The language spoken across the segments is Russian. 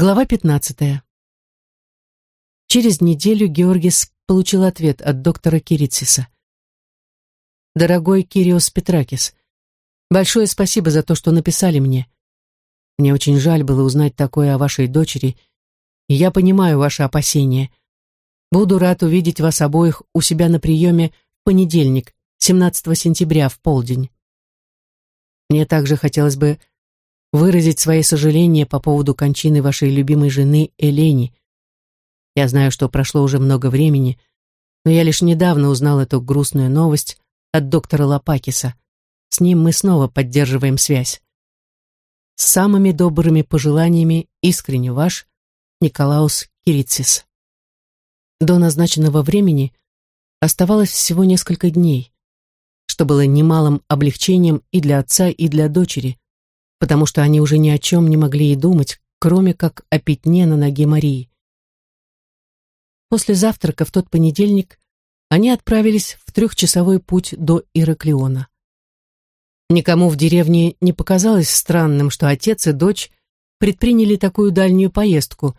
Глава 15. Через неделю Георгис получил ответ от доктора Кирициса. «Дорогой Кириос Петракис, большое спасибо за то, что написали мне. Мне очень жаль было узнать такое о вашей дочери, и я понимаю ваши опасения. Буду рад увидеть вас обоих у себя на приеме в понедельник, 17 сентября, в полдень. Мне также хотелось бы выразить свои сожаления по поводу кончины вашей любимой жены Элени. Я знаю, что прошло уже много времени, но я лишь недавно узнал эту грустную новость от доктора Лопакиса. С ним мы снова поддерживаем связь. С самыми добрыми пожеланиями искренне ваш Николаус Кирицис. До назначенного времени оставалось всего несколько дней, что было немалым облегчением и для отца, и для дочери, потому что они уже ни о чем не могли и думать, кроме как о пятне на ноге Марии. После завтрака в тот понедельник они отправились в трехчасовой путь до Ираклиона. Никому в деревне не показалось странным, что отец и дочь предприняли такую дальнюю поездку,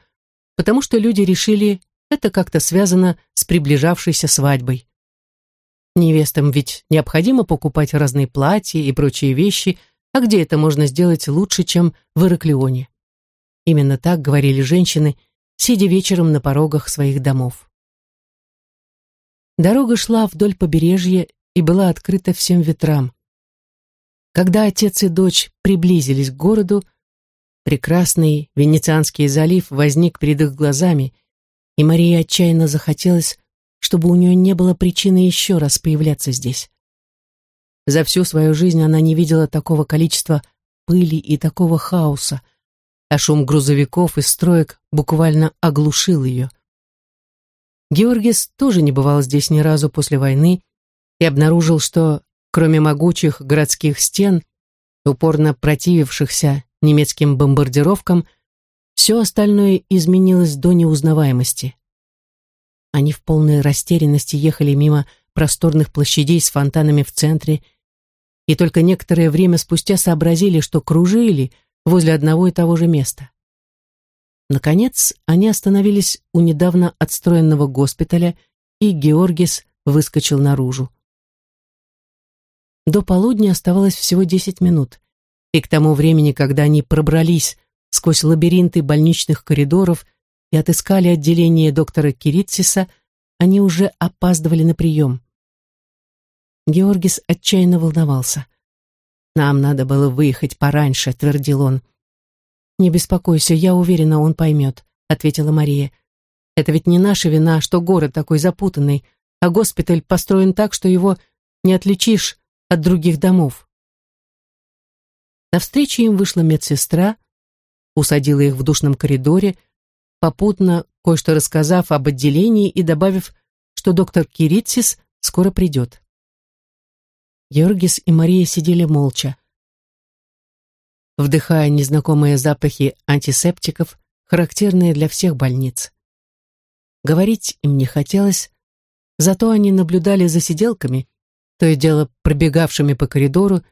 потому что люди решили, это как-то связано с приближавшейся свадьбой. Невестам ведь необходимо покупать разные платья и прочие вещи, а где это можно сделать лучше, чем в Ираклионе? Именно так говорили женщины, сидя вечером на порогах своих домов. Дорога шла вдоль побережья и была открыта всем ветрам. Когда отец и дочь приблизились к городу, прекрасный Венецианский залив возник перед их глазами, и Марии отчаянно захотелось, чтобы у нее не было причины еще раз появляться здесь. За всю свою жизнь она не видела такого количества пыли и такого хаоса, а шум грузовиков и строек буквально оглушил ее. Георгис тоже не бывал здесь ни разу после войны и обнаружил, что, кроме могучих городских стен, упорно противившихся немецким бомбардировкам, все остальное изменилось до неузнаваемости. Они в полной растерянности ехали мимо просторных площадей с фонтанами в центре и только некоторое время спустя сообразили, что кружили возле одного и того же места. Наконец, они остановились у недавно отстроенного госпиталя, и Георгис выскочил наружу. До полудня оставалось всего десять минут, и к тому времени, когда они пробрались сквозь лабиринты больничных коридоров и отыскали отделение доктора Киритсиса, они уже опаздывали на прием. Георгис отчаянно волновался. «Нам надо было выехать пораньше», — твердил он. «Не беспокойся, я уверена, он поймет», — ответила Мария. «Это ведь не наша вина, что город такой запутанный, а госпиталь построен так, что его не отличишь от других домов». Навстречу им вышла медсестра, усадила их в душном коридоре, попутно кое-что рассказав об отделении и добавив, что доктор Киритсис скоро придет. Георгис и Мария сидели молча, вдыхая незнакомые запахи антисептиков, характерные для всех больниц. Говорить им не хотелось, зато они наблюдали за сиделками, то и дело пробегавшими по коридору,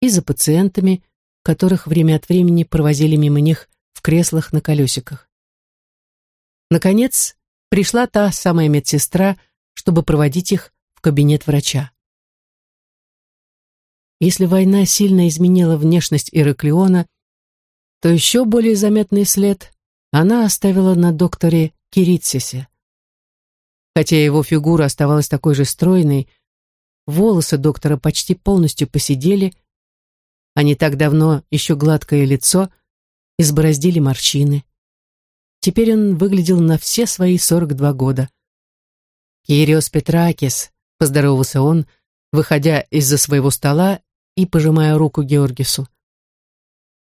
и за пациентами, которых время от времени провозили мимо них в креслах на колесиках. Наконец, пришла та самая медсестра, чтобы проводить их в кабинет врача. Если война сильно изменила внешность Ираклиона, то еще более заметный след она оставила на докторе Киритсисе. Хотя его фигура оставалась такой же стройной, волосы доктора почти полностью посидели, а не так давно еще гладкое лицо избороздили морщины. Теперь он выглядел на все свои 42 года. «Кириос Петракис», — поздоровался он, выходя из-за своего стола и пожимая руку Георгису.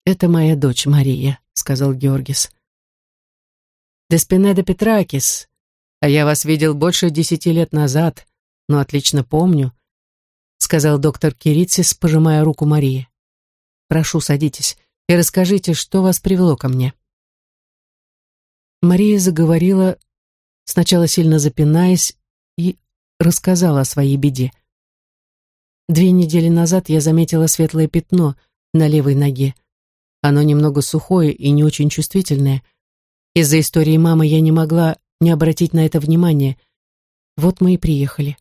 «Это моя дочь Мария», — сказал Георгис. «Деспинеда Петракис, а я вас видел больше десяти лет назад, но отлично помню», — сказал доктор Кирицис, пожимая руку Марии. «Прошу, садитесь и расскажите, что вас привело ко мне». Мария заговорила, сначала сильно запинаясь, и рассказала о своей беде. Две недели назад я заметила светлое пятно на левой ноге. Оно немного сухое и не очень чувствительное, Из-за истории мамы я не могла не обратить на это внимание. Вот мы и приехали.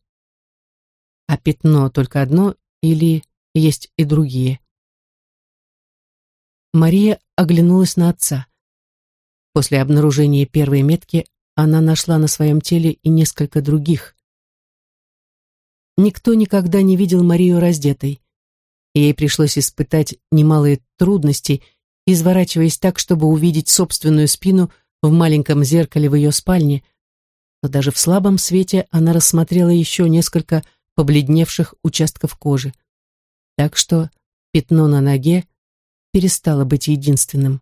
А пятно только одно или есть и другие? Мария оглянулась на отца. После обнаружения первой метки она нашла на своем теле и несколько других. Никто никогда не видел Марию раздетой. Ей пришлось испытать немалые трудности, изворачиваясь так, чтобы увидеть собственную спину в маленьком зеркале в ее спальне, но даже в слабом свете она рассмотрела еще несколько побледневших участков кожи. Так что пятно на ноге перестало быть единственным.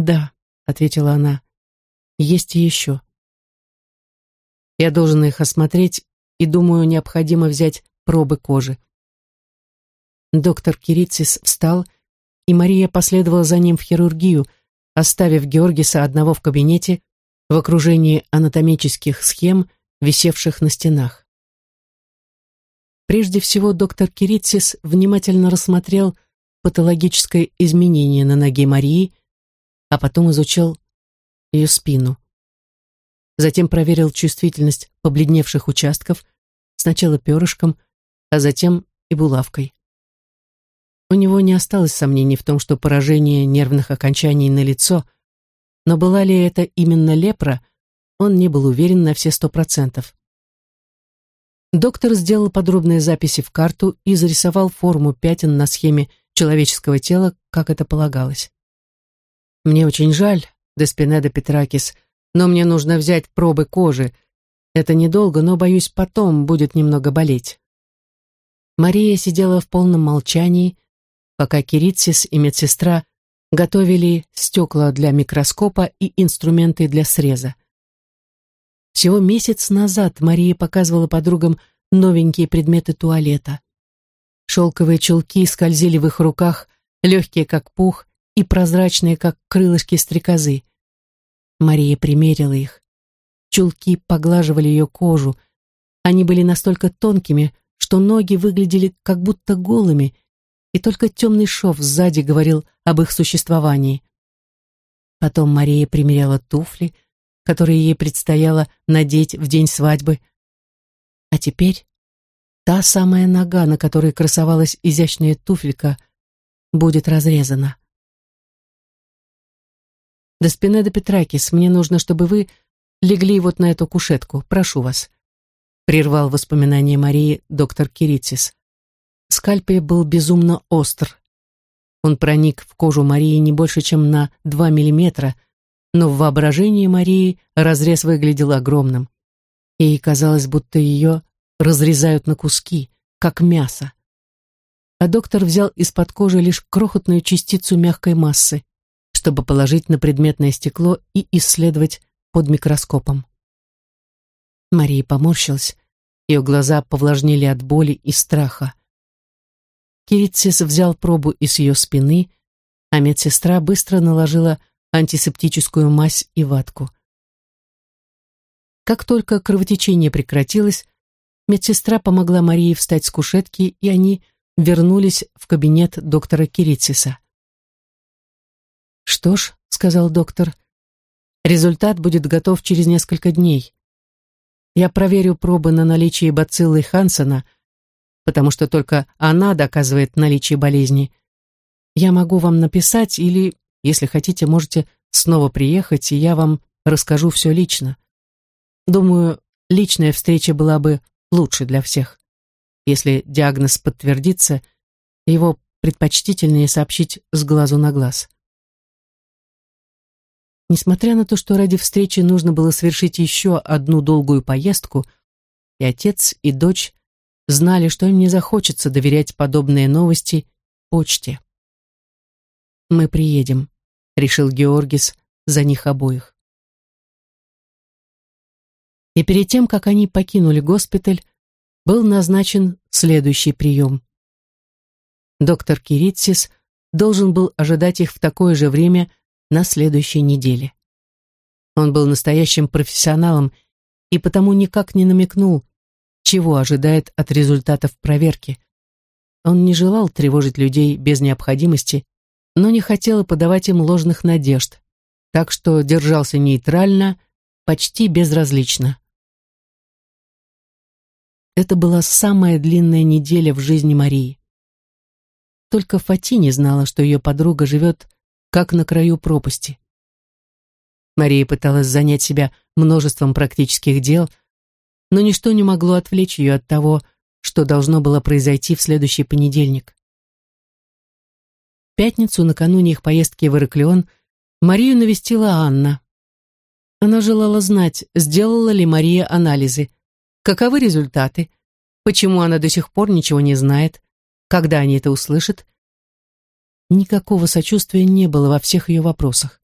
«Да», — ответила она, — «есть еще». Я должен их осмотреть и, думаю, необходимо взять пробы кожи. Доктор Кирицис встал, и Мария последовала за ним в хирургию, оставив Георгиса одного в кабинете в окружении анатомических схем, висевших на стенах. Прежде всего доктор Кирицис внимательно рассмотрел патологическое изменение на ноге Марии, а потом изучил ее спину. Затем проверил чувствительность побледневших участков, сначала перышком, а затем и булавкой. У него не осталось сомнений в том, что поражение нервных окончаний на лицо, но была ли это именно лепра, он не был уверен на все сто процентов. Доктор сделал подробные записи в карту и зарисовал форму пятен на схеме человеческого тела, как это полагалось. «Мне очень жаль, Деспинеда Петракис, но мне нужно взять пробы кожи. Это недолго, но, боюсь, потом будет немного болеть». Мария сидела в полном молчании, пока Киритсис и медсестра готовили стекла для микроскопа и инструменты для среза. Всего месяц назад Мария показывала подругам новенькие предметы туалета. Шелковые чулки скользили в их руках, легкие как пух и прозрачные, как крылышки стрекозы. Мария примерила их. Чулки поглаживали ее кожу. Они были настолько тонкими, что ноги выглядели как будто голыми, и только темный шов сзади говорил об их существовании. Потом Мария примеряла туфли, которые ей предстояло надеть в день свадьбы. А теперь та самая нога, на которой красовалась изящная туфелька, будет разрезана. До спины до Петракис, мне нужно, чтобы вы легли вот на эту кушетку, прошу вас. Прервал воспоминания Марии доктор Кирицис. Скальпель был безумно остр. Он проник в кожу Марии не больше, чем на два миллиметра, но в воображении Марии разрез выглядел огромным. Ей казалось, будто ее разрезают на куски, как мясо. А доктор взял из-под кожи лишь крохотную частицу мягкой массы, чтобы положить на предметное стекло и исследовать под микроскопом. Мария поморщилась, ее глаза повлажнили от боли и страха. Киритсис взял пробу из ее спины, а медсестра быстро наложила антисептическую мазь и ватку. Как только кровотечение прекратилось, медсестра помогла Марии встать с кушетки, и они вернулись в кабинет доктора Кирицеса. «Что ж», — сказал доктор, — «результат будет готов через несколько дней. Я проверю пробы на наличие бациллы Хансена — потому что только она доказывает наличие болезни. Я могу вам написать или, если хотите, можете снова приехать, и я вам расскажу все лично. Думаю, личная встреча была бы лучше для всех. Если диагноз подтвердится, его предпочтительнее сообщить с глазу на глаз. Несмотря на то, что ради встречи нужно было совершить еще одну долгую поездку, и отец, и дочь знали, что им не захочется доверять подобные новости почте. «Мы приедем», — решил Георгис за них обоих. И перед тем, как они покинули госпиталь, был назначен следующий прием. Доктор Киритсис должен был ожидать их в такое же время на следующей неделе. Он был настоящим профессионалом и потому никак не намекнул, чего ожидает от результатов проверки. Он не желал тревожить людей без необходимости, но не хотел подавать им ложных надежд. так что держался нейтрально, почти безразлично. Это была самая длинная неделя в жизни Марии. Только Фати знала, что ее подруга живет как на краю пропасти. Мария пыталась занять себя множеством практических дел, но ничто не могло отвлечь ее от того, что должно было произойти в следующий понедельник. В пятницу, накануне их поездки в Ираклион, Марию навестила Анна. Она желала знать, сделала ли Мария анализы, каковы результаты, почему она до сих пор ничего не знает, когда они это услышат. Никакого сочувствия не было во всех ее вопросах.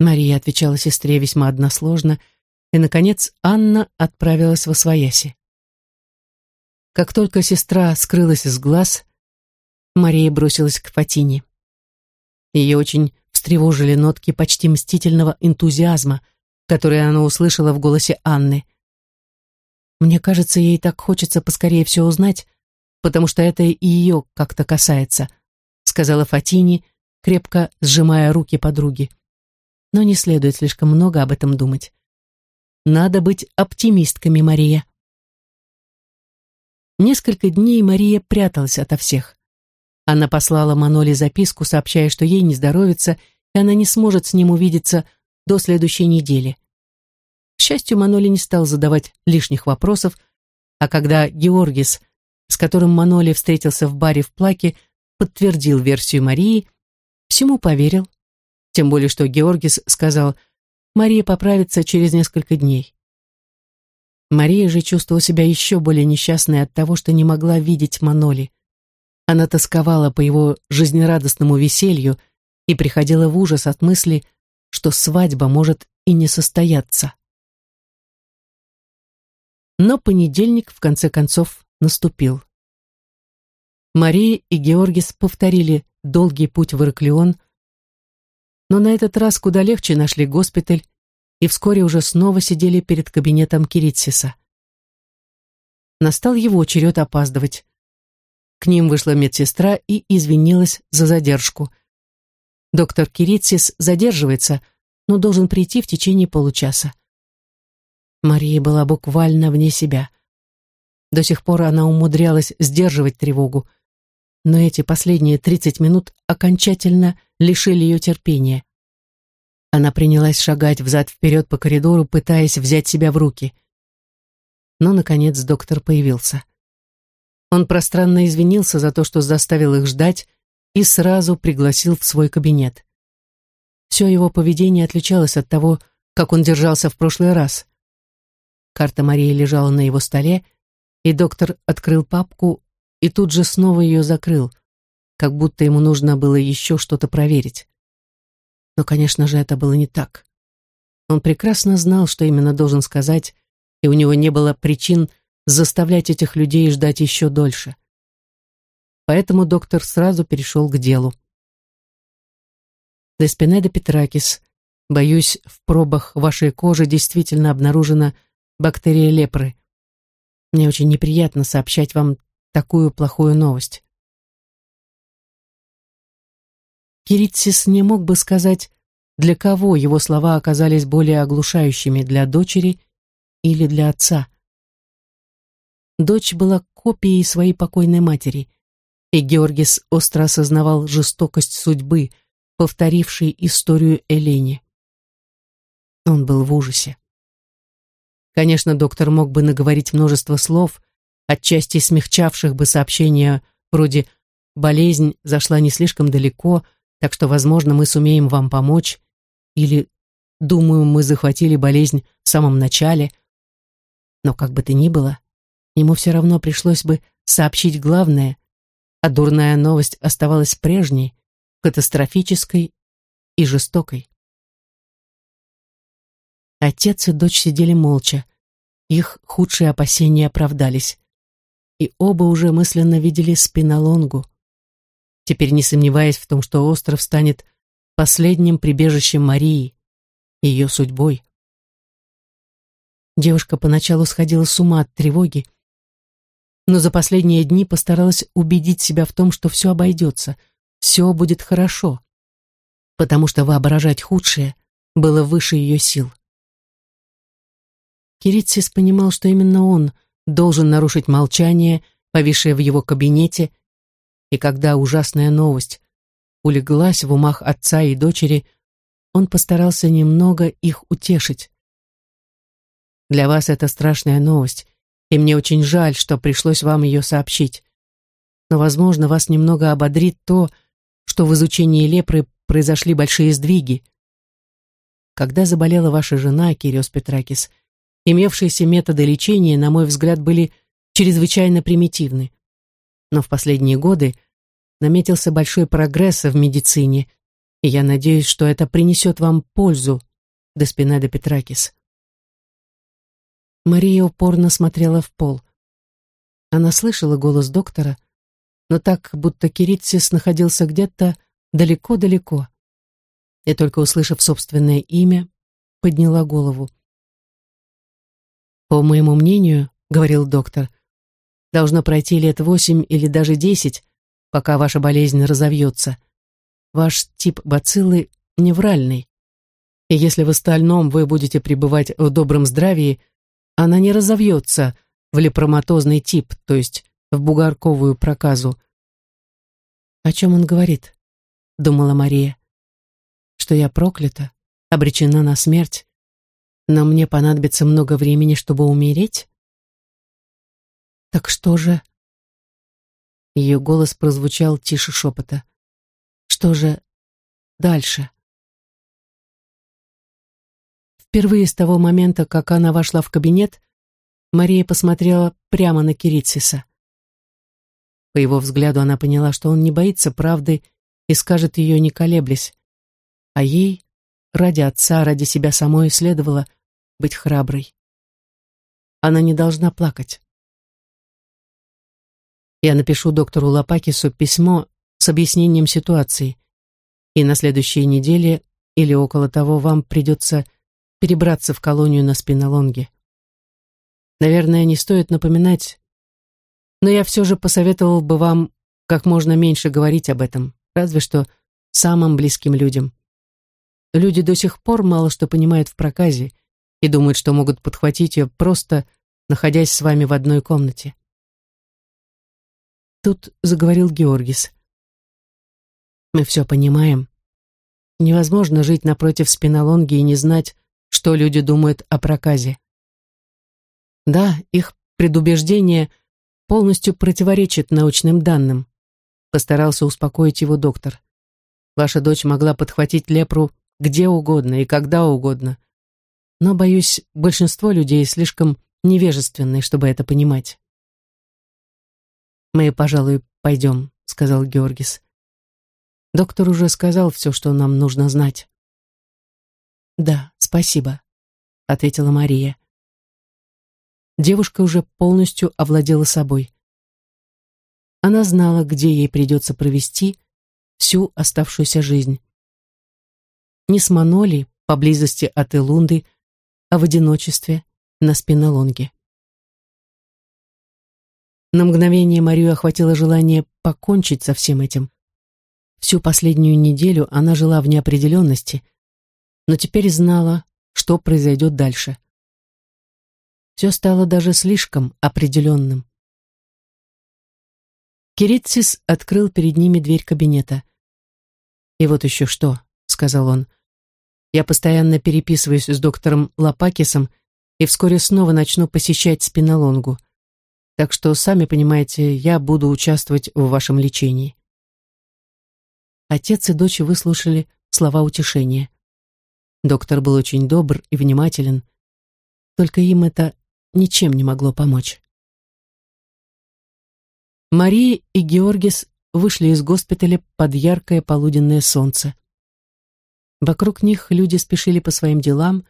Мария отвечала сестре весьма односложно, и, наконец, Анна отправилась во свояси. Как только сестра скрылась из глаз, Мария бросилась к Фатине. Ее очень встревожили нотки почти мстительного энтузиазма, которые она услышала в голосе Анны. Мне кажется, ей так хочется поскорее все узнать, потому что это и ее как-то касается, сказала Фатини, крепко сжимая руки подруги. Но не следует слишком много об этом думать. Надо быть оптимистками, Мария. Несколько дней Мария пряталась ото всех. Она послала Маноле записку, сообщая, что ей не здоровится, и она не сможет с ним увидеться до следующей недели. К счастью, Маноли не стал задавать лишних вопросов, а когда Георгис, с которым Маноли встретился в баре в Плаке, подтвердил версию Марии, всему поверил. Тем более, что Георгис сказал, Мария поправится через несколько дней. Мария же чувствовала себя еще более несчастной от того, что не могла видеть Маноли. Она тосковала по его жизнерадостному веселью и приходила в ужас от мысли, что свадьба может и не состояться. Но понедельник, в конце концов, наступил. Мария и Георгис повторили долгий путь в Ираклион, но на этот раз куда легче нашли госпиталь и вскоре уже снова сидели перед кабинетом Киритсиса. Настал его черед опаздывать. К ним вышла медсестра и извинилась за задержку. Доктор Киритсис задерживается, но должен прийти в течение получаса. Мария была буквально вне себя. До сих пор она умудрялась сдерживать тревогу, но эти последние тридцать минут окончательно лишили ее терпения. Она принялась шагать взад-вперед по коридору, пытаясь взять себя в руки. Но, наконец, доктор появился. Он пространно извинился за то, что заставил их ждать, и сразу пригласил в свой кабинет. Все его поведение отличалось от того, как он держался в прошлый раз. Карта Марии лежала на его столе, и доктор открыл папку и тут же снова ее закрыл, как будто ему нужно было еще что-то проверить. Но, конечно же, это было не так. Он прекрасно знал, что именно должен сказать, и у него не было причин заставлять этих людей ждать еще дольше. Поэтому доктор сразу перешел к делу. Деспинеда Петракис, боюсь, в пробах вашей кожи действительно обнаружена бактерия лепры. Мне очень неприятно сообщать вам такую плохую новость. Киритсис не мог бы сказать, для кого его слова оказались более оглушающими, для дочери или для отца. Дочь была копией своей покойной матери, и Георгис остро осознавал жестокость судьбы, повторившей историю Элени. Он был в ужасе. Конечно, доктор мог бы наговорить множество слов, отчасти смягчавших бы сообщения вроде «болезнь зашла не слишком далеко», так что, возможно, мы сумеем вам помочь, или «думаю, мы захватили болезнь в самом начале». Но как бы то ни было, ему все равно пришлось бы сообщить главное, а дурная новость оставалась прежней, катастрофической и жестокой. Отец и дочь сидели молча. Их худшие опасения оправдались. И оба уже мысленно видели спинолонгу теперь не сомневаясь в том, что остров станет последним прибежищем Марии, ее судьбой. Девушка поначалу сходила с ума от тревоги, но за последние дни постаралась убедить себя в том, что все обойдется, все будет хорошо. потому что воображать худшее было выше ее сил. Киритсис понимал, что именно он должен нарушить молчание, повисшее в его кабинете, и когда ужасная новость улеглась в умах отца и дочери, он постарался немного их утешить. «Для вас это страшная новость, и мне очень жаль, что пришлось вам ее сообщить. Но, возможно, вас немного ободрит то, что в изучении лепры произошли большие сдвиги. Когда заболела ваша жена, Кириос Петракис, имевшиеся методы лечения, на мой взгляд, были чрезвычайно примитивны. Но в последние годы наметился большой прогресс в медицине, и я надеюсь, что это принесет вам пользу, Деспинеда Петракис. Мария упорно смотрела в пол. Она слышала голос доктора, но так, будто Киритсис находился где-то далеко-далеко. И только услышав собственное имя, подняла голову. «По моему мнению, — говорил доктор, — должно пройти лет восемь или даже десять, пока ваша болезнь разовьется. Ваш тип бациллы невральный, и если в остальном вы будете пребывать в добром здравии, она не разовьется в лепроматозный тип, то есть в бугорковую проказу. «О чем он говорит?» — думала Мария. «Что я проклята, обречена на смерть, но мне понадобится много времени, чтобы умереть?» «Так что же?» Ее голос прозвучал тише шепота. «Что же дальше?» Впервые с того момента, как она вошла в кабинет, Мария посмотрела прямо на Кирициса. По его взгляду она поняла, что он не боится правды и скажет ее не колеблясь. А ей, ради отца, ради себя самой, следовало быть храброй. Она не должна плакать. Я напишу доктору Лопакису письмо с объяснением ситуации, и на следующей неделе или около того вам придется перебраться в колонию на спинолонге. Наверное, не стоит напоминать, но я все же посоветовал бы вам как можно меньше говорить об этом, разве что самым близким людям. Люди до сих пор мало что понимают в проказе и думают, что могут подхватить ее, просто находясь с вами в одной комнате. Тут заговорил Георгис. Мы все понимаем. Невозможно жить напротив спинолонги и не знать, что люди думают о проказе. Да, их предубеждение полностью противоречит научным данным, постарался успокоить его доктор. Ваша дочь могла подхватить лепру где угодно и когда угодно. Но, боюсь, большинство людей слишком невежественны, чтобы это понимать. «Мы, пожалуй, пойдем», — сказал Георгис. «Доктор уже сказал все, что нам нужно знать». «Да, спасибо», — ответила Мария. Девушка уже полностью овладела собой. Она знала, где ей придется провести всю оставшуюся жизнь. Не с Маноли, поблизости от Элунды, а в одиночестве на спинолонге. На мгновение Марию охватило желание покончить со всем этим. Всю последнюю неделю она жила в неопределенности, но теперь знала, что произойдет дальше. Все стало даже слишком определенным. Киритсис открыл перед ними дверь кабинета. «И вот еще что», — сказал он. «Я постоянно переписываюсь с доктором Лопакисом и вскоре снова начну посещать спинолонгу. Так что, сами понимаете, я буду участвовать в вашем лечении». Отец и дочь выслушали слова утешения. Доктор был очень добр и внимателен. Только им это ничем не могло помочь. Мария и Георгис вышли из госпиталя под яркое полуденное солнце. Вокруг них люди спешили по своим делам,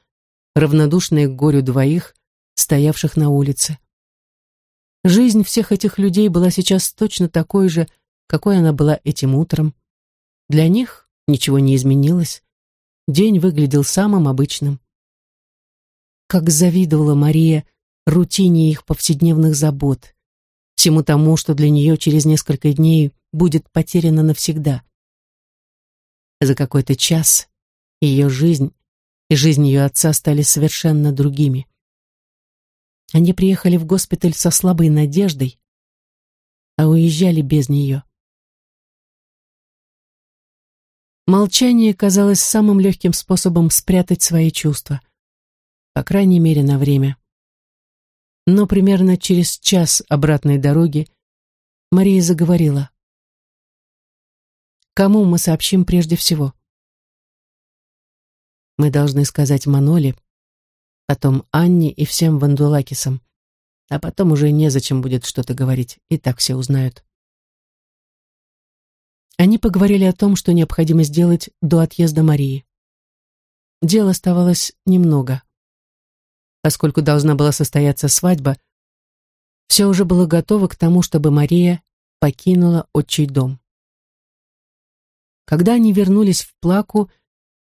равнодушные к горю двоих, стоявших на улице. Жизнь всех этих людей была сейчас точно такой же, какой она была этим утром. Для них ничего не изменилось. День выглядел самым обычным. Как завидовала Мария рутине их повседневных забот, всему тому, что для нее через несколько дней будет потеряно навсегда. За какой-то час ее жизнь и жизнь ее отца стали совершенно другими. Они приехали в госпиталь со слабой надеждой, а уезжали без нее. Молчание казалось самым легким способом спрятать свои чувства, по крайней мере, на время. Но примерно через час обратной дороги Мария заговорила. «Кому мы сообщим прежде всего?» «Мы должны сказать Маноле, потом Анне и всем вандулакисам, а потом уже незачем будет что-то говорить, и так все узнают». Они поговорили о том, что необходимо сделать до отъезда Марии. Дел оставалось немного. Поскольку должна была состояться свадьба, все уже было готово к тому, чтобы Мария покинула отчий дом. Когда они вернулись в Плаку,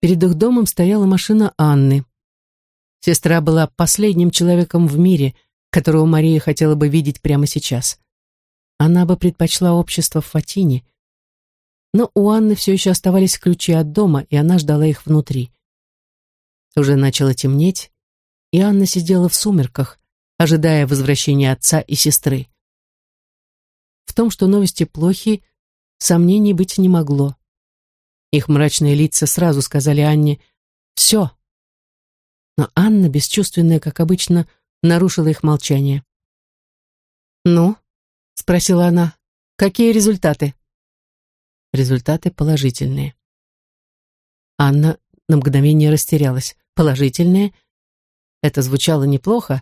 перед их домом стояла машина Анны. Сестра была последним человеком в мире, которого Мария хотела бы видеть прямо сейчас. Она бы предпочла общество в Фатине, но у Анны все еще оставались ключи от дома, и она ждала их внутри. Уже начало темнеть, и Анна сидела в сумерках, ожидая возвращения отца и сестры. В том, что новости плохи, сомнений быть не могло. Их мрачные лица сразу сказали Анне «все». Но Анна, бесчувственная, как обычно, нарушила их молчание. «Ну?» — спросила она. «Какие результаты?» Результаты положительные. Анна на мгновение растерялась. Положительные? Это звучало неплохо,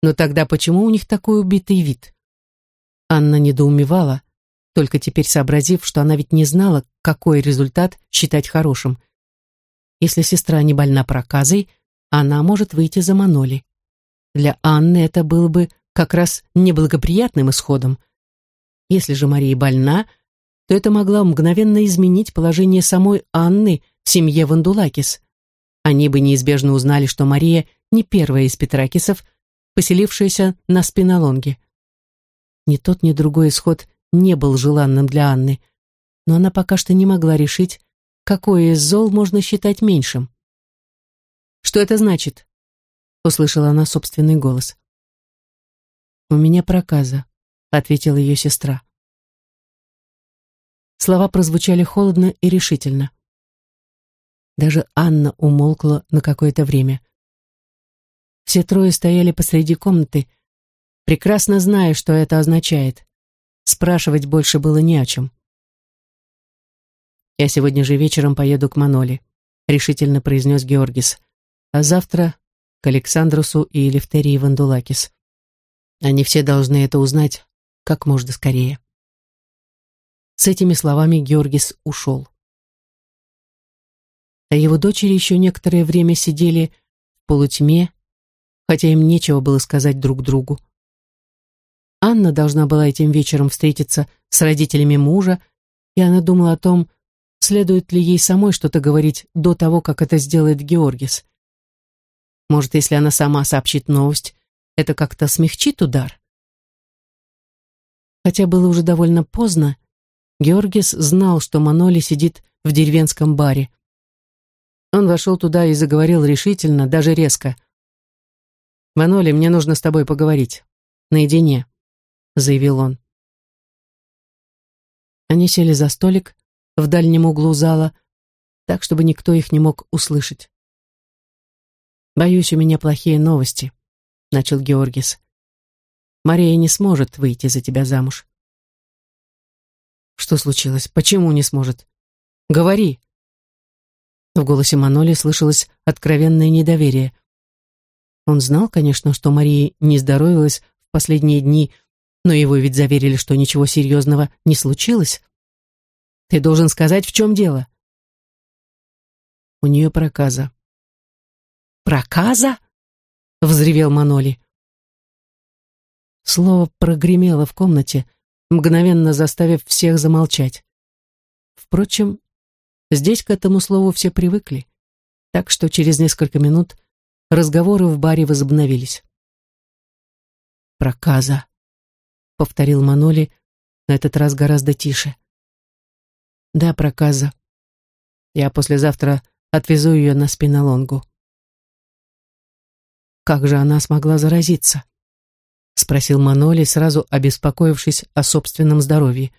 но тогда почему у них такой убитый вид? Анна недоумевала, только теперь сообразив, что она ведь не знала, какой результат считать хорошим. Если сестра не больна проказой, она может выйти за Маноли. Для Анны это было бы как раз неблагоприятным исходом. Если же Мария больна, то это могло мгновенно изменить положение самой Анны в семье Вандулакис. Они бы неизбежно узнали, что Мария не первая из Петракисов, поселившаяся на спинолонге. Ни тот, ни другой исход не был желанным для Анны, но она пока что не могла решить, какое из зол можно считать меньшим. «Что это значит?» — услышала она собственный голос. «У меня проказа», — ответила ее сестра. Слова прозвучали холодно и решительно. Даже Анна умолкла на какое-то время. Все трое стояли посреди комнаты, прекрасно зная, что это означает. Спрашивать больше было не о чем. «Я сегодня же вечером поеду к Маноле», — решительно произнес Георгис. «А завтра к Александрусу и Левтерии Вандулакис. Они все должны это узнать как можно скорее». С этими словами Георгис ушел. А его дочери еще некоторое время сидели в полутьме, хотя им нечего было сказать друг другу. Анна должна была этим вечером встретиться с родителями мужа, и она думала о том, следует ли ей самой что-то говорить до того, как это сделает Георгис. Может, если она сама сообщит новость, это как-то смягчит удар? Хотя было уже довольно поздно, Георгис знал, что Маноли сидит в деревенском баре. Он вошел туда и заговорил решительно, даже резко. «Маноли, мне нужно с тобой поговорить. Наедине», — заявил он. Они сели за столик в дальнем углу зала, так, чтобы никто их не мог услышать. «Боюсь, у меня плохие новости», — начал Георгис. «Мария не сможет выйти за тебя замуж. Что случилось? Почему не сможет? Говори. В голосе Маноли слышалось откровенное недоверие. Он знал, конечно, что Мария не здоровилась в последние дни, но его ведь заверили, что ничего серьезного не случилось. Ты должен сказать, в чем дело. У нее проказа. «Проказа?» — взревел Маноли. Слово прогремело в комнате, мгновенно заставив всех замолчать. Впрочем, здесь к этому слову все привыкли, так что через несколько минут разговоры в баре возобновились. «Проказа», — повторил Маноли, на этот раз гораздо тише. «Да, проказа. Я послезавтра отвезу ее на спинолонгу. Как же она смогла заразиться? Спросил Маноли, сразу обеспокоившись о собственном здоровье.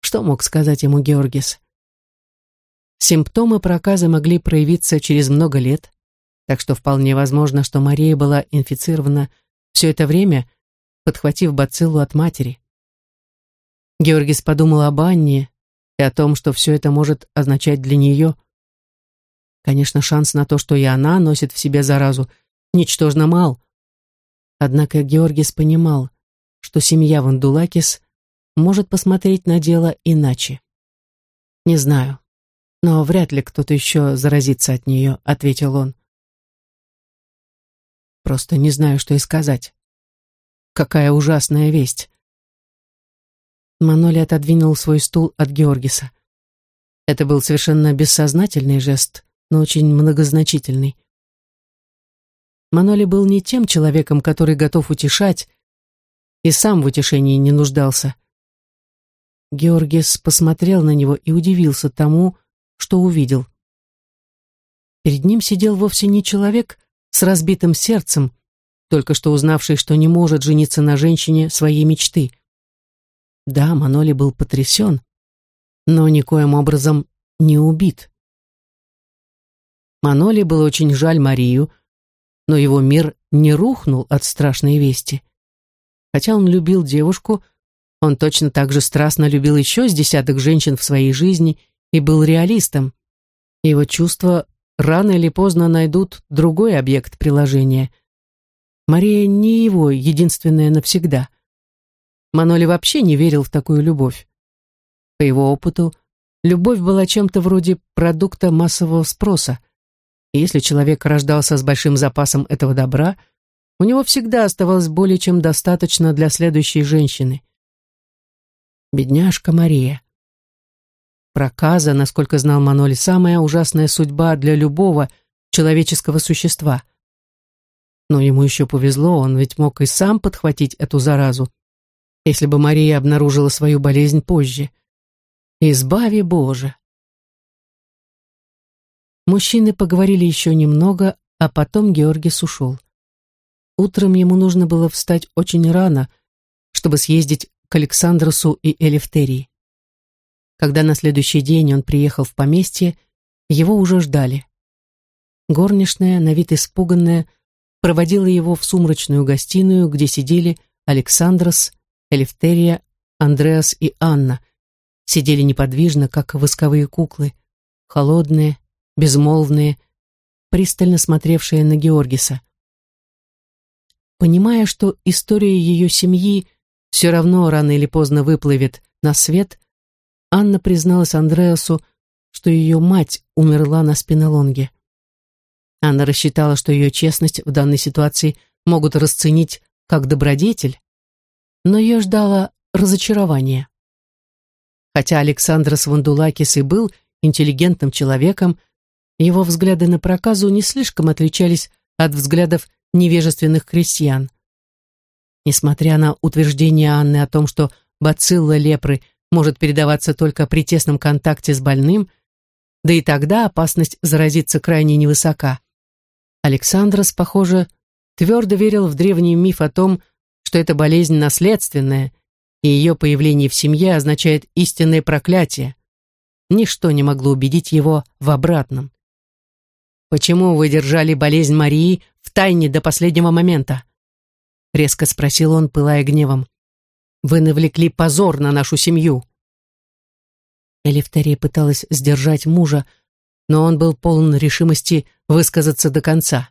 Что мог сказать ему Георгис? Симптомы проказа могли проявиться через много лет, так что вполне возможно, что Мария была инфицирована все это время, подхватив бациллу от матери. Георгис подумал об Анне и о том, что все это может означать для нее. Конечно, шанс на то, что и она носит в себе заразу, ничтожно мал. Однако Георгис понимал, что семья Вандулакис может посмотреть на дело иначе. «Не знаю, но вряд ли кто-то еще заразится от нее», — ответил он. «Просто не знаю, что и сказать. Какая ужасная весть!» Маноли отодвинул свой стул от Георгиса. Это был совершенно бессознательный жест, но очень многозначительный. Маноли был не тем человеком, который готов утешать, и сам в утешении не нуждался. Георгис посмотрел на него и удивился тому, что увидел. Перед ним сидел вовсе не человек с разбитым сердцем, только что узнавший, что не может жениться на женщине своей мечты. Да, Маноли был потрясен, но никоим образом не убит. Маноли было очень жаль Марию, но его мир не рухнул от страшной вести. Хотя он любил девушку, он точно так же страстно любил еще с десяток женщин в своей жизни и был реалистом. Его чувства рано или поздно найдут другой объект приложения. Мария не его единственная навсегда. Маноли вообще не верил в такую любовь. По его опыту, любовь была чем-то вроде продукта массового спроса. И если человек рождался с большим запасом этого добра, у него всегда оставалось более чем достаточно для следующей женщины. Бедняжка Мария. Проказа, насколько знал Маноли, самая ужасная судьба для любого человеческого существа. Но ему еще повезло, он ведь мог и сам подхватить эту заразу если бы Мария обнаружила свою болезнь позже. Избави Боже! Мужчины поговорили еще немного, а потом Георгис ушел. Утром ему нужно было встать очень рано, чтобы съездить к Александросу и Элефтерии. Когда на следующий день он приехал в поместье, его уже ждали. Горничная, на вид испуганная, проводила его в сумрачную гостиную, где сидели Александрос, Элифтерия, Андреас и Анна сидели неподвижно, как восковые куклы, холодные, безмолвные, пристально смотревшие на Георгиса. Понимая, что история ее семьи все равно рано или поздно выплывет на свет, Анна призналась Андреасу, что ее мать умерла на спинолонге. Анна рассчитала, что ее честность в данной ситуации могут расценить как добродетель, но ее ждало разочарование. Хотя Александр Свандулакис и был интеллигентным человеком, его взгляды на проказу не слишком отличались от взглядов невежественных крестьян. Несмотря на утверждение Анны о том, что бацилла лепры может передаваться только при тесном контакте с больным, да и тогда опасность заразиться крайне невысока. Александрос, похоже, твердо верил в древний миф о том, что эта болезнь наследственная, и ее появление в семье означает истинное проклятие. Ничто не могло убедить его в обратном. «Почему вы держали болезнь Марии в тайне до последнего момента?» Резко спросил он, пылая гневом. «Вы навлекли позор на нашу семью». Элифтерия пыталась сдержать мужа, но он был полон решимости высказаться до конца.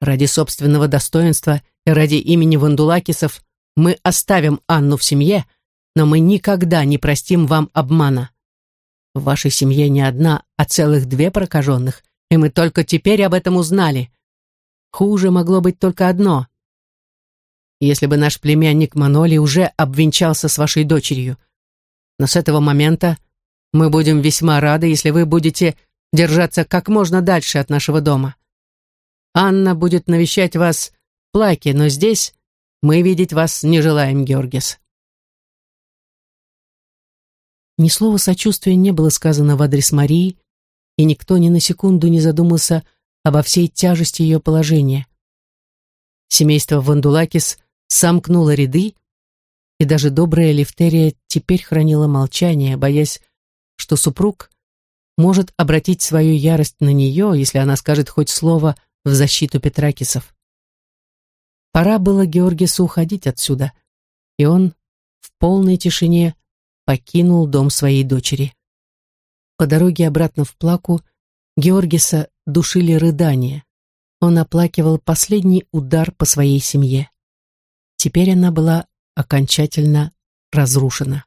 Ради собственного достоинства и ради имени Вандулакисов мы оставим Анну в семье, но мы никогда не простим вам обмана. В вашей семье не одна, а целых две прокаженных, и мы только теперь об этом узнали. Хуже могло быть только одно. Если бы наш племянник Маноли уже обвенчался с вашей дочерью. Но с этого момента мы будем весьма рады, если вы будете держаться как можно дальше от нашего дома. Анна будет навещать вас в Плаке, но здесь мы видеть вас не желаем, Георгис. Ни слова сочувствия не было сказано в адрес Марии, и никто ни на секунду не задумался обо всей тяжести ее положения. Семейство Вандулакис сомкнуло ряды, и даже добрая Лифтерия теперь хранила молчание, боясь, что супруг может обратить свою ярость на нее, если она скажет хоть слово в защиту Петракисов. Пора было Георгису уходить отсюда, и он в полной тишине покинул дом своей дочери. По дороге обратно в Плаку Георгиса душили рыдания. Он оплакивал последний удар по своей семье. Теперь она была окончательно разрушена.